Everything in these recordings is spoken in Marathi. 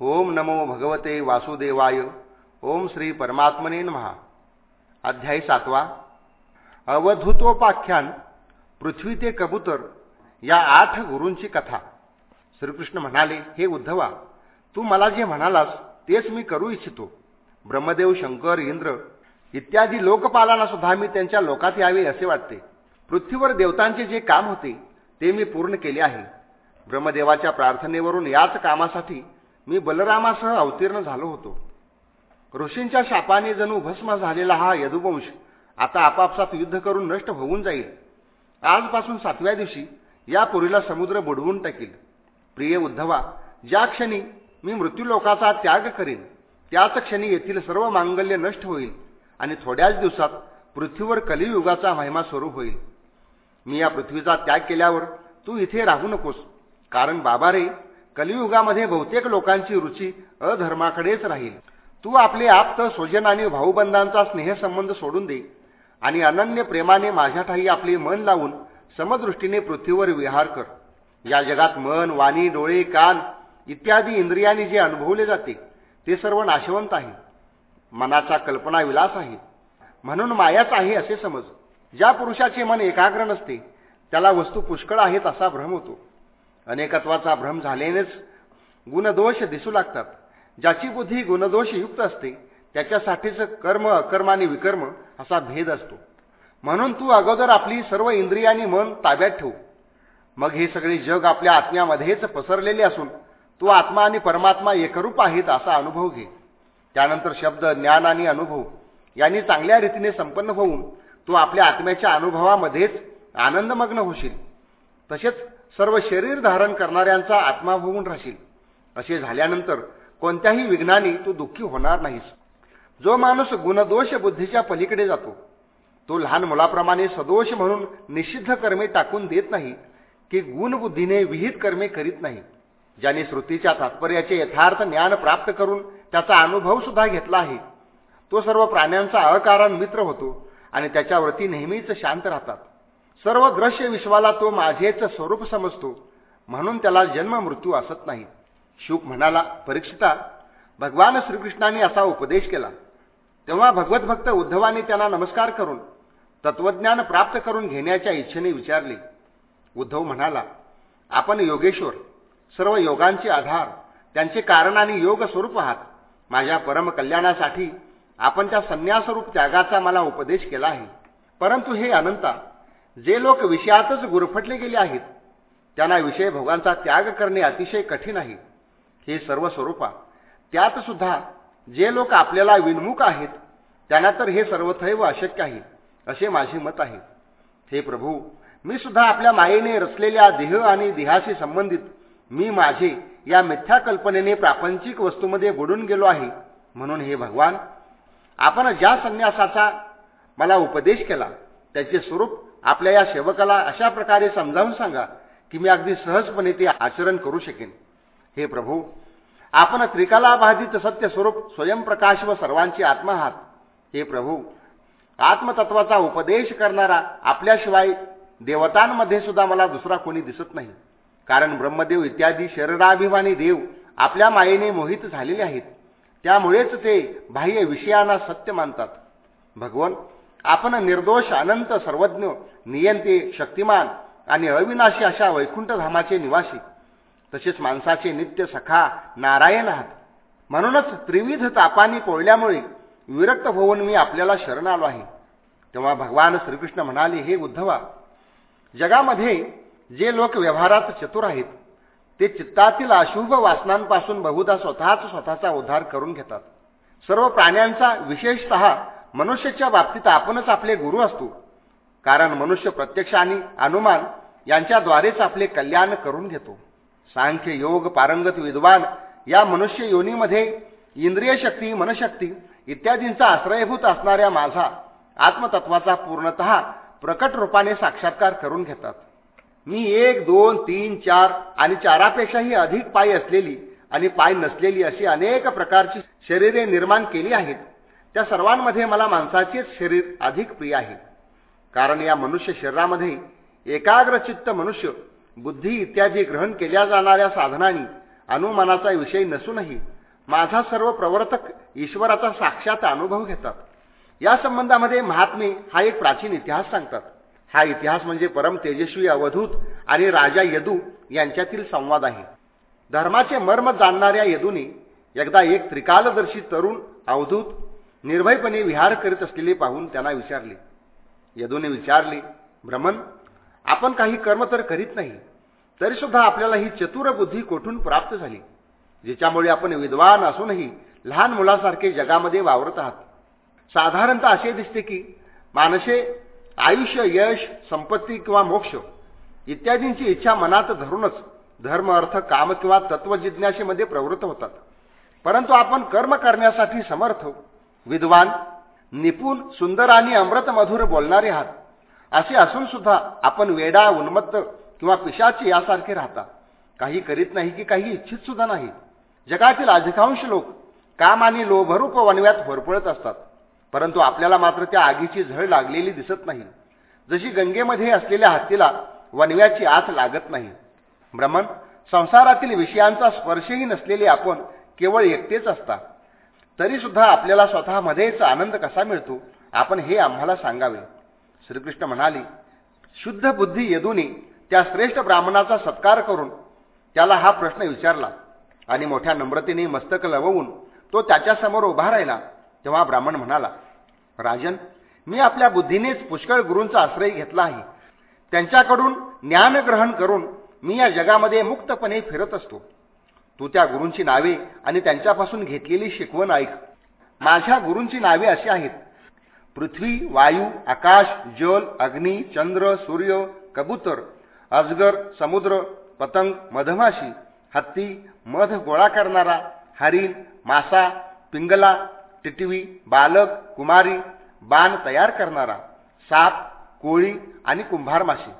ओम नमो भगवते वासुदेवाय. ओम श्री परमात्मने महा अध्यायी सातवा. अवधूतोपाख्यान पृथ्वी ते कबूतर या आठ गुरूंची कथा. श्रीकृष्ण म्हणाले हे उद्धवा तू मला जे म्हणालास तेच मी करू इच्छितो. ब्रह्मदेव शंकर इंद्र इत्यादी लोकपालांना सुद्धा मी त्यांच्या लोकात यावे असे वाटते. पृथ्वीवर देवतांचे जे काम होते ते मी पूर्ण केले आहे. ब्रह्मदेवाच्या प्रार्थनेवरून याच कामासाठी मी बलरामासह अवतीर्ण झालो होतो. ऋषींच्या शापाने जणू भस्म झालेला हा यदुवंश आता आपापसात युद्ध करून नष्ट होऊन जाईल. आजपासून सातव्या दिवशी या पुरीला समुद्र बुडवून टाकील. प्रिय उद्धवा ज्या क्षणी मी मृत्यूलोकाचा त्याग करीन त्याच क्षणी येथील सर्व मांगल्य नष्ट होईल आणि थोड्याच दिवसात पृथ्वीवर कलियुगाचा महिमा स्वरूप होईल. मी या पृथ्वीचा त्याग केल्यावर तू इथे राहू नकोस कारण बाबा रे कलियुगामध्ये बहुतेक लोकांची रुची अधर्माकडेच राहील. तू आपले आप्त स्वजन आणि भाऊबंधांचा स्नेहसंबंध सोडून दे आणि अनन्य प्रेमाने माझ्याठाई आपले मन लावून समदृष्टीने पृथ्वीवर विहार कर. या जगात मन वाणी डोळे कान इत्यादी इंद्रियांनी जे अनुभवले जाते ते सर्व नाशवंत आहे. मनाचा कल्पना विलास आहे. म्हणून मायाच आहे असे समज. ज्या पुरुषाचे मन एकाग्र नसते त्याला वस्तू पुष्कळ आहेत असा भ्रम होतो. अनेकत्वाचा भ्रम झाल्यानेच गुणदोष दिसू लागतात. ज्याची बुद्धी गुणदोषयुक्त असते त्याच्यासाठीच कर्म अकर्म आणि विकर्म असा भेद असतो. म्हणून तू अगोदर आपली सर्व इंद्रियांनी मन ताब्यात ठेवू. मग हे सगळे जग आपल्या आत्म्यामध्येच पसरलेले असून तू आत्मा आणि परमात्मा एकरूप आहेत असा अनुभव घे. त्यानंतर शब्द ज्ञान आणि अनुभव यांनी चांगल्या रीतीने संपन्न होऊन तू आपल्या आत्म्याच्या अनुभवामध्येच आनंदमग्न होशील. तसेच सर्व शरीर धारण करणाऱ्यांचा आत्मा होऊन राहशील असे झाल्यानंतर कोणत्याही विघ्नाने तू दुःखी होणार नाहीस. जो माणूस गुणदोष बुद्धीच्या पलीकडे जातो तो लहान मुलाप्रमाणे सदोष म्हणून निषिद्ध कर्मे टाकून देत नाही की गुणबुद्धीने विहित कर्मे करीत नाही. ज्याने श्रुतीच्या तात्पर्याचे यथार्थ ज्ञान प्राप्त करून त्याचा अनुभव सुद्धा घेतला आहे. तो सर्व प्राण्यांचा अकारण मित्र होतो आणि त्याच्यावरती नेहमीच शांत राहतात. सर्व दृश्य विश्वाला तो माझेच स्वरूप समजतो. म्हणून त्याला जन्म मृत्यू असत नाही. शुक म्हणाला परीक्षिता भगवान श्रीकृष्णाने असा उपदेश केला. तेव्हा भगवत भक्त उद्धवाने त्यांना नमस्कार करून तत्वज्ञान प्राप्त करून घेण्याच्या इच्छेने विचारले. उद्धव म्हणाला आपण योगेश्वर सर्व योगांचे आधार त्यांचे कारण आणि योग स्वरूप आहात. माझ्या परमकल्याणासाठी आपण त्या संन्यासरूप त्यागाचा मला उपदेश केला आहे. परंतु हे अनंता जे लोक विषयातच गुरफटले गेले आहेत त्यांना विषय भोगांचा त्याग करणे अतिशय कठीण आहे. हे सर्व स्वरूपा. त्यात सुद्धा जे लोक आपल्याला विनमुख आहेत त्यांना तर हे सर्वथैव अशक्य आहे असे माझे मत आहे. हे प्रभू मी सुद्धा आपल्या मायेने रचलेल्या देह आणि देहाशी संबंधित मी माझे या मिथ्या कल्पनेने प्रापंचिक वस्तूमध्ये बुडून गेलो आहे. म्हणून हे भगवान आपण ज्या संन्यासाचा मला उपदेश केला त्याचे स्वरूप आपल्या या सेवकाला अशा प्रकारे समजावून सांगा की मी अगदी सहजपणे ते आचरण करू शकेन. हे प्रभू आपण त्रिकालाबाधित सत्य स्वरूप स्वयंप्रकाश व सर्वांची आत्मा आहात. हे प्रभू आत्मतत्वाचा उपदेश करणारा आपल्याशिवाय देवतांमध्ये सुद्धा मला दुसरा कोणी दिसत नाही. कारण ब्रह्मदेव इत्यादी शरीराभिमानी देव आपल्या मायेने मोहित झालेले आहेत. त्यामुळेच ते बाह्य विषयांना सत्य मानतात. भगवन आपण निर्दोष अनंत सर्वज्ञ नियंते शक्तिमान आणि अविनाशी अशा वैकुंठधामाचे निवासी. तसेच माणसाचे नित्य सखा नारायण आहात. म्हणूनच त्रिविध तापानी पोळल्यामुळे विरक्त होऊन मी आपल्याला शरण आलो आहे. तेव्हा भगवान श्रीकृष्ण म्हणाले हे उद्धवा जगामध्ये जे लोक व्यवहारात चतुर आहेत ते चित्तातील अशुभ वासनांपासून बहुधा स्वतःच स्वतःचा उद्धार करून घेतात. सर्व प्राण्यांचा विशेषतः मनुष्याच्या बाबतीत आपणच आपले गुरु असतो. कारण मनुष्य प्रत्यक्ष आणि अनुमान यांच्याद्वारेच आपले कल्याण करून घेतो. सांख्य योग पारंगत विद्वान या मनुष्य योनीमध्ये इंद्रिय शक्ती मनशक्ती इत्यादींचा आश्रयभूत असणाऱ्या माझा आत्मतत्वाचा पूर्णत प्रकट रूपाने साक्षात्कार करून घेतात. मी एक दोन तीन चार आणि चारापेक्षाही अधिक पाय असलेली आणि पाय नसलेली अशी अनेक प्रकारची शरीरे निर्माण केली आहेत. त्या सर्वांमध्ये मला माणसाचेच शरीर अधिक प्रिय आहे. कारण या मनुष्य शरीरामध्ये एकाग्रचित्त मनुष्य बुद्धी इत्यादी ग्रहण केल्या जाणाऱ्या साधनांनी अनुमानाचा विषय नसूनही माझा सर्व प्रवर्तक ईश्वराचा साक्षात अनुभव घेतात. या संबंधामध्ये महात्मे हा एक प्राचीन इतिहास सांगतात. हा इतिहास म्हणजे परम तेजस्वी अवधूत आणि राजा यदू यांच्यातील संवाद आहे. धर्माचे मर्म जाणणाऱ्या यदूने एकदा एक त्रिकालदर्शी तरुण अवधूत निर्भयपणे विहार करीत असलेले पाहून त्यांना विचारले. यदूने विचारले भ्रमण आपण काही कर्म तर करीत नाही तरी सुद्धा आपल्याला ही चतुर बुद्धी कोठून प्राप्त झाली जिच्यामुळे आपण विद्वान असूनही लहान मुलासारखे जगामध्ये वावरत आहात? साधारणतः असे दिसते की माणसे आयुष्य यश संपत्ती किंवा मोक्ष इत्यादींची इच्छा मनात धरूनच धर्म अर्थ काम किंवा तत्वजिज्ञासेमध्ये प्रवृत्त होतात. परंतु आपण कर्म करण्यासाठी समर्थ विद्वान निपुण सुंदर आणि अमृत मधुर बोलणारे आहात. असे असून सुद्धा आपण वेडा उन्मत्त किंवा पिशाची यासारखे राहता. काही करीत नाही की काही इच्छित सुद्धा नाही. जगातील अधिकांश लोक काम आणि लोभरूप वनव्यात होरपळत असतात. परंतु आपल्याला मात्र त्या आगीची झळ लागलेली दिसत नाही. जशी गंगेमध्ये असलेल्या हत्तीला वनव्याची आत लागत नाही. भ्रमण संसारातील विषयांचा स्पर्शही नसलेले आपण केवळ एकटेच असता. तरी सुद्धा आपल्याला स्वतःमध्येच आनंद कसा मिळतो आपण हे आम्हाला सांगावे. श्रीकृष्ण म्हणाले शुद्ध बुद्धी यदूने त्या श्रेष्ठ ब्राह्मणाचा सत्कार करून त्याला हा प्रश्न विचारला आणि मोठ्या नम्रतेने मस्तक लवून तो त्याच्यासमोर उभा राहिला. तेव्हा ब्राह्मण म्हणाला राजन मी आपल्या बुद्धीनेच पुष्कळ गुरूंचा आश्रय घेतला आहे. त्यांच्याकडून ज्ञानग्रहण करून मी या जगामध्ये मुक्तपणे फिरत असतो. तू त्या गुरूंची नावे आणि त्यांच्यापासून घेतलेली शिकवण ऐक. माझ्या गुरूंची नावे अशी आहेत. पृथ्वी वायू आकाश जल अग्नी चंद्र सूर्य कबूतर अजगर समुद्र पतंग मधमाशी हत्ती मध गोळा करणारा हरिण मासा पिंगला टिटवी बालक कुमारी बाण तयार करणारा साप कोळी आणि कुंभार माशी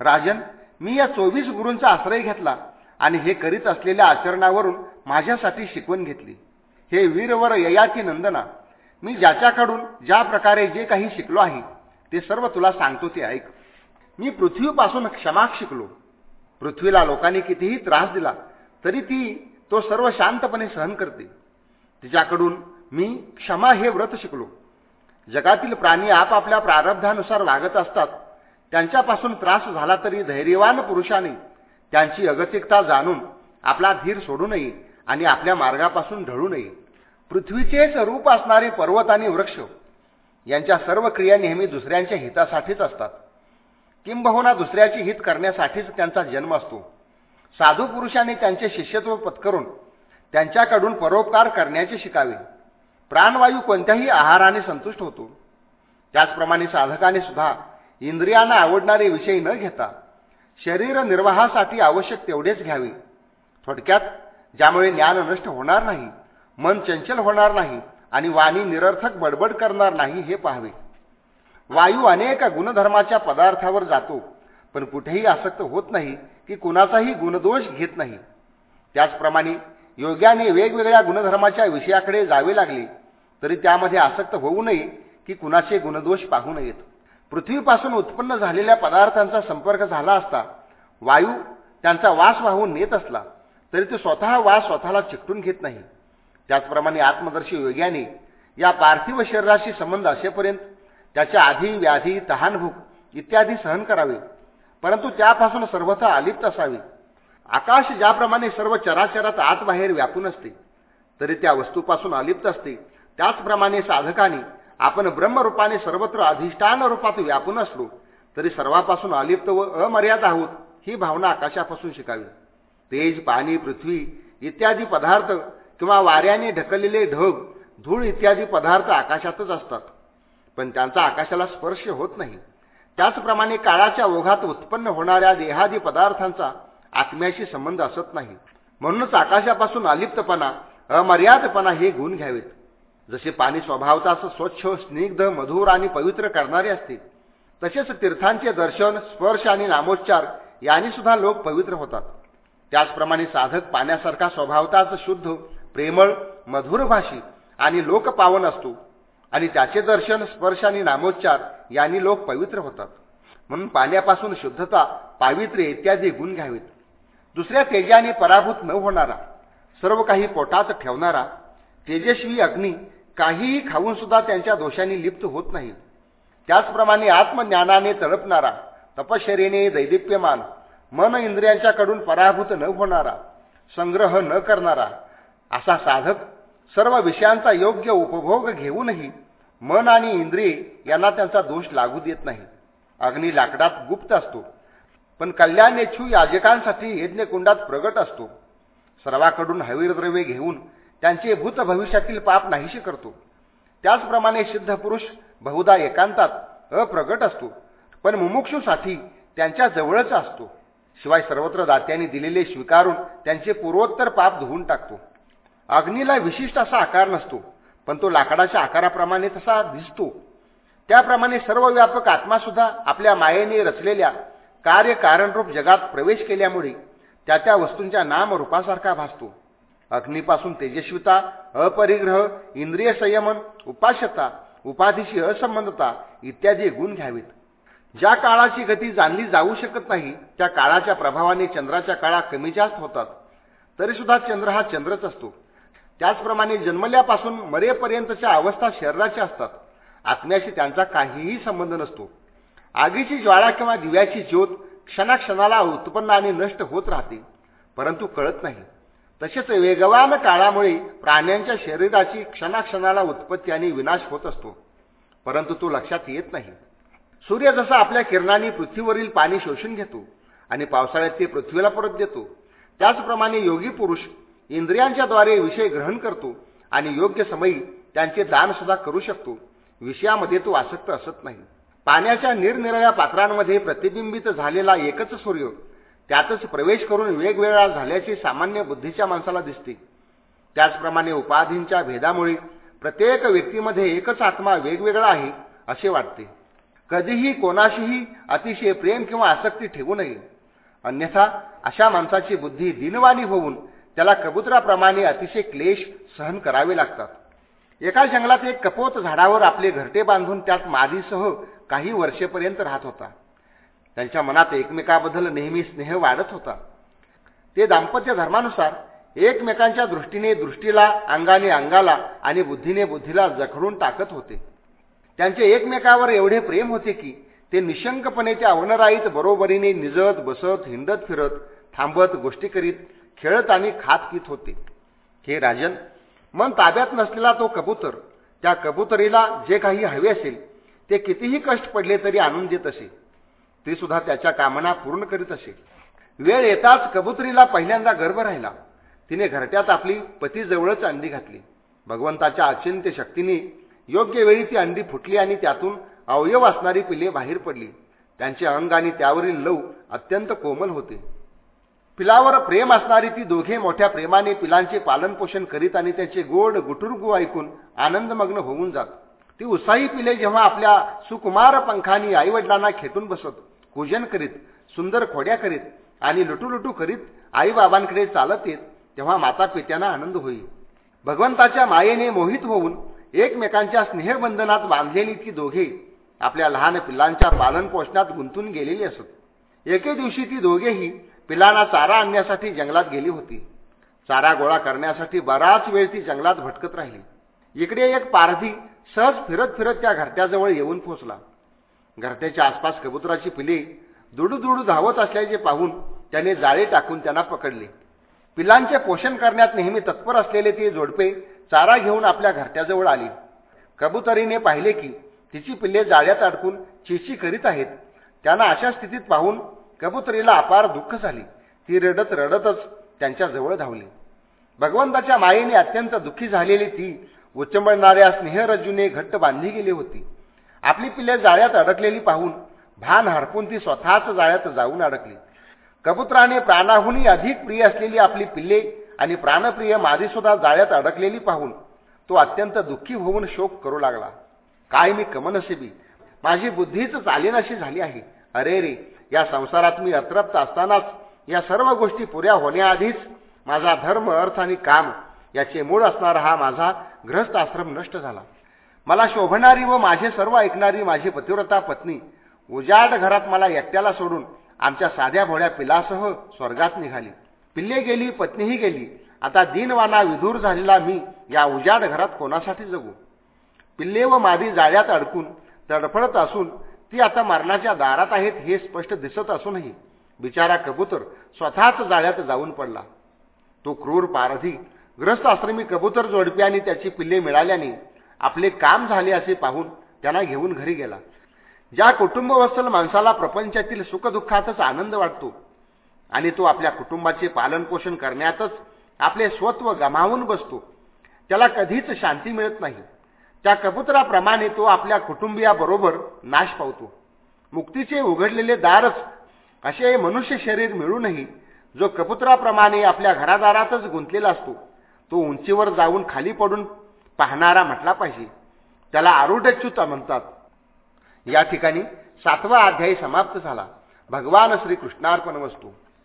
राजन मी या चोवीस गुरूंचा आश्रय घेतला. आणि हे करीत असलेल्या आचरणावरून माझ्यासाठी शिकवण घेतली. हे वीरवर ययाती नंदना. मी ज्याच्याकडून ज्या प्रकारे जे काही शिकलो आहे ते सर्व तुला सांगतो ते ऐक. मी पृथ्वीपासून क्षमा शिकलो. पृथ्वीला लोकांनी कितीही त्रास दिला तरी ती तो सर्व शांतपणे सहन करते. तिच्याकडून मी क्षमा हे व्रत शिकलो. जगातील प्राणी आपापल्या प्रारब्धानुसार वागत असतात. त्यांच्यापासून त्रास झाला तरी धैर्यवान पुरुषाने त्यांची अगतिकता जाणून आपला धीर सोडू नये आणि आपल्या मार्गापासून ढळू नये पृथ्वीचेच रूप असणारे पर्वत आणि वृक्ष यांच्या सर्व क्रिया नेहमी दुसऱ्यांच्या हितासाठीच असतात. किंबहुना दुसऱ्याचे हित करण्यासाठीच त्यांचा जन्म असतो. साधू पुरुषांनी त्यांचे शिष्यत्व पत्करून त्यांच्याकडून परोपकार करण्याचे शिकावे. प्राणवायू कोणत्याही आहाराने संतुष्ट होतो. त्याचप्रमाणे साधकाने सुद्धा इंद्रियांना आवडणारे विषय न घेता शरीर निर्वाहासाठी आवश्यक तेवढेच घ्यावे. थोडक्यात ज्यामुळे ज्ञान नष्ट होणार नाही मन चंचल होणार नाही आणि वाणी निरर्थक बडबड करणार नाही हे पाहावे. वायू अनेक गुणधर्माच्या पदार्थावर जातो पण कुठेही आसक्त होत नाही की कुणाचाही गुणदोष घेत नाही. त्याचप्रमाणे योग्याने वेगवेगळ्या गुणधर्माच्या विषयाकडे जावे लागले तरी त्यामध्ये आसक्त होऊ नये की कुणाचे गुणदोष पाहू नयेत. पृथ्वीपासून उत्पन्न झालेल्या पदार्थांचा संपर्क झाला असता वायू त्यांचा वास वाहून नेत असला तरी तो स्वतः वास स्वतःला चिकटून घेत नाही. त्याचप्रमाणे आत्मदर्शी योग्याने या पार्थिव शरीराशी संबंध असेपर्यंत त्याच्या आधी व्याधी तहानभूक इत्यादी सहन करावे. परंतु त्यापासून सर्वथा अलिप्त असावे. आकाश ज्याप्रमाणे सर्व चराचरात आत बाहेर व्यापून असते तरी त्या वस्तूपासून अलिप्त असते. त्याचप्रमाणे साधकाने आपण ब्रह्मरूपाने सर्वत्र अधिष्ठान रूपात व्यापून असलो तरी सर्वापासून अलिप्त व अमर्याद आहोत ही भावना आकाशापासून शिकावी. तेज पाणी पृथ्वी इत्यादी पदार्थ किंवा वाऱ्याने ढकललेले ढग धूळ इत्यादी पदार्थ आकाशातच असतात. पण त्यांचा आकाशाला स्पर्श होत नाही. त्याचप्रमाणे काळाच्या ओघात उत्पन्न होणाऱ्या देहादी पदार्थांचा आत्म्याशी संबंध असत नाही. म्हणूनच आकाशापासून अलिप्तपणा अमर्यादपणा हे गुण घ्यावेत. जसे पाणी स्वभावताच स्वच्छ स्निग्ध मधुर आणि पवित्र करणारे असते तसेच तीर्थांचे दर्शन स्पर्श आणि नामोच्चार यांनी सुद्धा लोक पवित्र होतात. त्याचप्रमाणे साधक पाण्यासारखा स्वभावताच शुद्ध प्रेमळ मधुर भाषी आणि लोकपावन असतो. आणि त्याचे दर्शन स्पर्श आणि नामोच्चार यांनी लोक पवित्र होतात. म्हणून पाण्यापासून शुद्धता पावित्र्य इत्यादी गुण घ्यावेत. दुसऱ्या तेजाने पराभूत न होणारा सर्व काही पोटात ठेवणारा तेजस्वी अग्नी काहीही खाऊन सुद्धा त्यांच्या दोषांनी लिप्त होत नाही. त्याचप्रमाणे आत्मज्ञानाने तळपणारा तपश्चर्येने दैदिप्यमान मन इंद्रियांच्याकडून पराभूत न होणारा संग्रह न करणारा असा साधक सर्व विषयांचा योग्य उपभोग घेऊनही मन आणि इंद्रिय यांना त्यांचा दोष लागू देत नाही. अग्नी लाकडात गुप्त असतो पण कल्याणेच्छू याजकांसाठी यज्ञकुंडात प्रगट असतो. सर्वाकडून हवीरद्रव्ये घेऊन त्यांचे भूत भविष्यातील पाप नाहीशी करतो. त्याचप्रमाणे सिद्ध पुरुष बहुधा एकांतात अप्रगट असतो पण मुमुक्षूसाठी त्यांच्या जवळच असतो. शिवाय सर्वत्र दात्यांनी दिलेले स्वीकारून त्यांचे पूर्वोत्तर पाप धुवून टाकतो. अग्नीला विशिष्ट असा आकार नसतो पण तो लाकडाच्या आकाराप्रमाणे तसा दिसतो. त्याप्रमाणे सर्व व्यापक आत्मासुद्धा आपल्या मायेने रचलेल्या कार्यकारणरूप जगात प्रवेश केल्यामुळे त्या त्या वस्तूंच्या नामरूपासारखा भासतो. अग्नीपासून तेजस्विता अपरिग्रह इंद्रिय संयमन उपास्यता उपाधीशी असंबंधता इत्यादी गुण घ्यावेत. ज्या काळाची गती जाणली जाऊ शकत नाही त्या काळाच्या प्रभावाने चंद्राच्या काळा कमी जास्त होतात. तरीसुद्धा चंद्र हा चंद्रच असतो. त्याचप्रमाणे जन्मल्यापासून मरेपर्यंतच्या अवस्था शरीराच्या असतात. आत्म्याशी त्यांचा काहीही संबंध नसतो. आगीची ज्वाळा किंवा दिव्याची ज्योत क्षणाक्षणाला उत्पन्न आणि नष्ट होत राहते परंतु कळत नाही. तसेच वेगवान काळामुळे प्राण्यांच्या शरीराची क्षणाक्षणाला उत्पत्ती आणि विनाश होत असतो. परंतु तो लक्षात येत नाही. सूर्य जसा आपल्या किरणांनी पृथ्वीवरील पाणी शोषून घेतो आणि पावसाळ्यात ते पृथ्वीला परत देतो. त्याचप्रमाणे योगी पुरुष इंद्रियांच्याद्वारे विषय ग्रहण करतो आणि योग्य समयी त्यांचे दान सुद्धा करू शकतो. विषयामध्ये तो आसक्त असत नाही. पाण्याच्या निरनिराळ्या पात्रांमध्ये प्रतिबिंबित झालेला एकच सूर्य त्यातच प्रवेश करून वेगवेगळा झाल्याची सामान्य बुद्धीच्या माणसाला दिसते. त्याचप्रमाणे उपाधींच्या भेदामुळे प्रत्येक व्यक्तीमध्ये एकच आत्मा वेगवेगळा आहे असे वाटते. कधीही कोणाशीही अतिशय प्रेम किंवा आसक्ती ठेवू नये. अन्यथा अशा माणसाची बुद्धी दिनवाणी होऊन त्याला कबुतराप्रमाणे अतिशय क्लेश सहन करावे लागतात. एका जंगलात एक कपोत झाडावर आपले घरटे बांधून त्यात मादीसह काही वर्षेपर्यंत राहत होता. त्यांच्या मनात एकमेकाबद्दल नेहमी स्नेह वाढत होता. ते दाम्पत्य धर्मानुसार एकमेकांच्या दृष्टीने दृष्टीला अंगाने अंगाला आणि बुद्धीने बुद्धीला जखडून टाकत होते. त्यांचे एकमेकावर एवढे प्रेम होते की ते निशंकपणे त्या अवनराईत बरोबरीने निजत बसत हिंडत फिरत थांबत गोष्टी करीत खेळत आणि खात पित होते. हे राजन मन ताब्यात नसलेला तो कबूतर त्या कबुतरीला जे काही हवे असेल ते कितीही कष्ट पडले तरी आणून देत असे. ते सुद्धा त्याच्या कामना पूर्ण करीत असे. वेळ येताच कबुतरीला पहिल्यांदा गर्भ राहिला. तिने घरट्यात आपली पतीजवळच अंडी घातली. भगवंताच्या अचिंत्य शक्तीने योग्य वेळी ती अंडी फुटली आणि त्यातून अवयव असणारी पिले बाहेर पडली. त्यांचे अंग आणि त्यावरील लव अत्यंत कोमल होते. पिलावर प्रेम असणारी ती दोघे मोठ्या प्रेमाने पिलांचे पालनपोषण करीत आणि त्याचे गोड गुटुरगु ऐकून आनंदमग्न होऊन जात. ती उत्साही पिले जेव्हा आपल्या सुकुमार पंखांनी आईवडिलांना खेटून बसत पूजन करीत सुंदर खोड्या करीत आणि लुटूलुटू करीत आईबाबांकडे चालत येत तेव्हा माता पित्यांना आनंद होई भगवंताच्या मायेने मोहित होऊन एकमेकांच्या स्नेहबंधनात बांधलेली ती दोघे आपल्या लहान पिल्लांच्या पालन पोषणात गुंतून गेलेली असत. एके दिवशी ती दोघेही पिलांना चारा आणण्यासाठी जंगलात गेली होती. चारा गोळा करण्यासाठी बराच वेळ ती जंगलात भटकत राहिली. इकडे एक पारधी सहज फिरत फिरत त्या घरट्याजवळ येऊन पोचला. घरट्याच्या आसपास कबुतराची पिले दुडू दुडू धावत असल्याचे पाहून त्याने जाळे टाकून त्यांना पकडले. पिलांचे पोषण करण्यात नेहमी तत्पर असलेले ते जोडपे चारा घेऊन आपल्या घरट्याजवळ आली. कबुतरीने पाहिले की तिची पिल्ले जाळ्यात अडकून चिची करीत आहेत. त्यांना अशा स्थितीत पाहून कबुतरीला अपार दुःख झाली. ती रडत रडतच त्यांच्याजवळ धावली. भगवंताच्या मायेने अत्यंत दुःखी झालेली ती उचंबळणाऱ्या स्नेहरज्जूने घट्ट बांधली गेली होती. आपली पिल्ले जाळ्यात अडकलेली पाहून भान हरपून ती स्वतःच जाळ्यात जाऊन अडकली. कबुतराने प्राणाहूनही अधिक प्रिय असलेली आपली पिल्ले आणि प्राणप्रिय सुद्धा जाळ्यात अडकलेली पाहून तो अत्यंत दुःखी होऊन शोक करू लागला. काय मी कमनशिबी? माझी बुद्धीच चालीनाशी झाली आहे. अरे रे या संसारात मी अतृप्त असतानाच या सर्व गोष्टी पुऱ्या होण्याआधीच माझा धर्म अर्थ आणि काम याचे मूळ असणारा हा माझा ग्रस्त आश्रम नष्ट झाला. मला शोभणारी व माझे सर्व ऐकणारी माझी पतिव्रता पत्नी उजाड घरात मला एकट्याला सोडून आमच्या साध्या भोळ्या पिलासह स्वर्गात निघाली. पिल्ले गेली पत्नीही गेली. आता दिनवाना विधूर झालेला मी या उजाड घरात कोणासाठी जगू? पिल्ले व मादी जाळ्यात अडकून तडफडत असून ती आता मरणाच्या दारात आहेत हे स्पष्ट दिसत असूनही. बिचारा कबूतर स्वतःच जाळ्यात जाऊन पडला. तो क्रूर पारधी ग्रस्त आश्रमी कबूतर जोडपी आणि त्याची पिल्ले मिळाल्याने आपले काम झाले असे पाहून त्यांना घेऊन घरी गेला. ज्या कुटुंबवत्सल माणसाला प्रपंचातील सुखदुःखातच आनंद वाटतो आणि तो आपल्या कुटुंबाचे पालनपोषण करण्यातच आपले स्वत्व गमावून बसतो त्याला कधीच शांती मिळत नाही. त्या कबुतराप्रमाणे तो आपल्या कुटुंबियाबरोबर नाश पावतो. मुक्तीचे उघडलेले दारच असे मनुष्य शरीर मिळूनही जो कबुतराप्रमाणे आपल्या घरादारातच गुंतलेला असतो तो उंचीवर जाऊन खाली पडून पाहणारा म्हटला पाहिजे. त्याला आरूढच्युता म्हणतात. या ठिकाणी सातवा अध्यायी समाप्त झाला. भगवान श्रीकृष्णार्पण वस्तू.